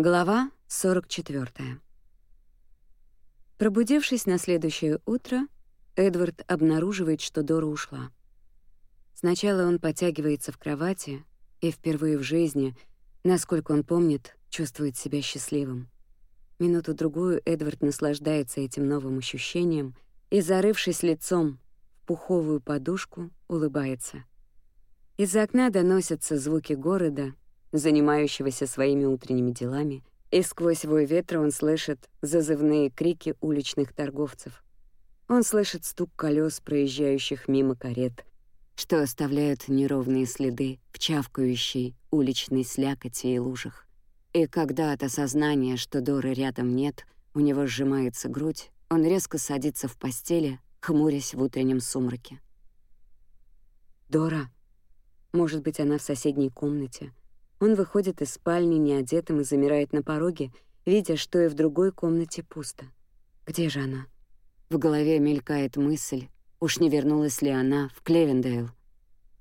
Глава 44. Пробудившись на следующее утро, Эдвард обнаруживает, что Дора ушла. Сначала он подтягивается в кровати и впервые в жизни, насколько он помнит, чувствует себя счастливым. Минуту-другую Эдвард наслаждается этим новым ощущением и, зарывшись лицом в пуховую подушку, улыбается. Из-за окна доносятся звуки города — занимающегося своими утренними делами, и сквозь вой ветра он слышит зазывные крики уличных торговцев. Он слышит стук колес, проезжающих мимо карет, что оставляют неровные следы в чавкающей уличной слякоти и лужах. И когда от осознания, что Доры рядом нет, у него сжимается грудь, он резко садится в постели, хмурясь в утреннем сумраке. «Дора!» Может быть, она в соседней комнате — он выходит из спальни неодетым и замирает на пороге, видя, что и в другой комнате пусто. Где же она? В голове мелькает мысль, уж не вернулась ли она в Клевендейл.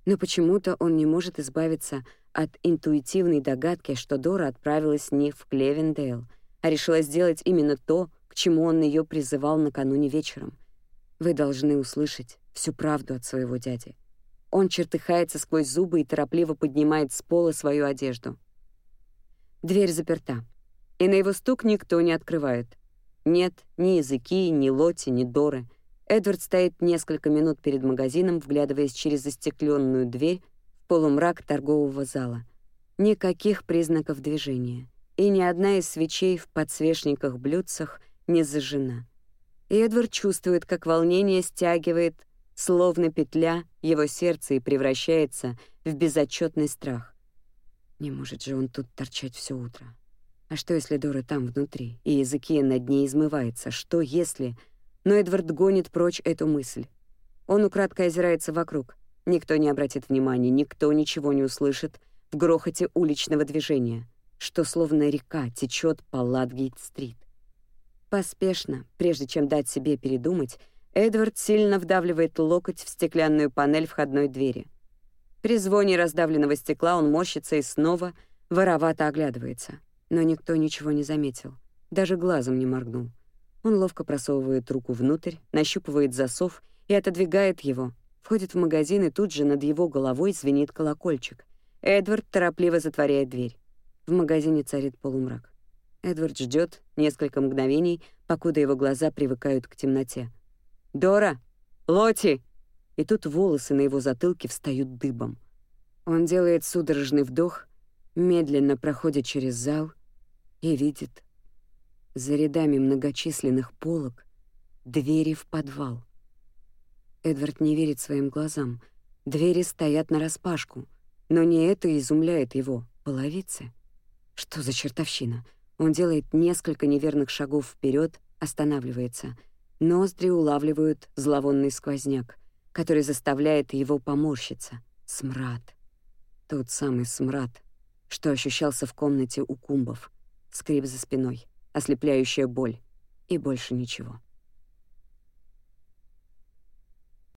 Но почему-то он не может избавиться от интуитивной догадки, что Дора отправилась не в Клевендейл, а решила сделать именно то, к чему он ее призывал накануне вечером. Вы должны услышать всю правду от своего дяди. Он чертыхается сквозь зубы и торопливо поднимает с пола свою одежду. Дверь заперта, и на его стук никто не открывает. Нет ни языки, ни лоти, ни доры. Эдвард стоит несколько минут перед магазином, вглядываясь через застекленную дверь в полумрак торгового зала. Никаких признаков движения, и ни одна из свечей в подсвечниках-блюдцах не зажжена. И Эдвард чувствует, как волнение стягивает Словно петля, его сердце и превращается в безотчетный страх. Не может же он тут торчать все утро. А что, если Дора там внутри, и языки над ней измывается? Что, если... Но Эдвард гонит прочь эту мысль. Он украдкой озирается вокруг. Никто не обратит внимания, никто ничего не услышит в грохоте уличного движения, что словно река течет по Ладгейт-стрит. Поспешно, прежде чем дать себе передумать, Эдвард сильно вдавливает локоть в стеклянную панель входной двери. При звоне раздавленного стекла он морщится и снова воровато оглядывается. Но никто ничего не заметил, даже глазом не моргнул. Он ловко просовывает руку внутрь, нащупывает засов и отодвигает его, входит в магазин, и тут же над его головой звенит колокольчик. Эдвард торопливо затворяет дверь. В магазине царит полумрак. Эдвард ждет несколько мгновений, покуда его глаза привыкают к темноте. «Дора! Лоти!» И тут волосы на его затылке встают дыбом. Он делает судорожный вдох, медленно проходит через зал и видит за рядами многочисленных полок двери в подвал. Эдвард не верит своим глазам. Двери стоят нараспашку, но не это изумляет его, половицы. Что за чертовщина? Он делает несколько неверных шагов вперед, останавливается — Ноздри улавливают зловонный сквозняк, который заставляет его поморщиться. Смрад. Тот самый смрад, что ощущался в комнате у кумбов. Скрип за спиной, ослепляющая боль и больше ничего.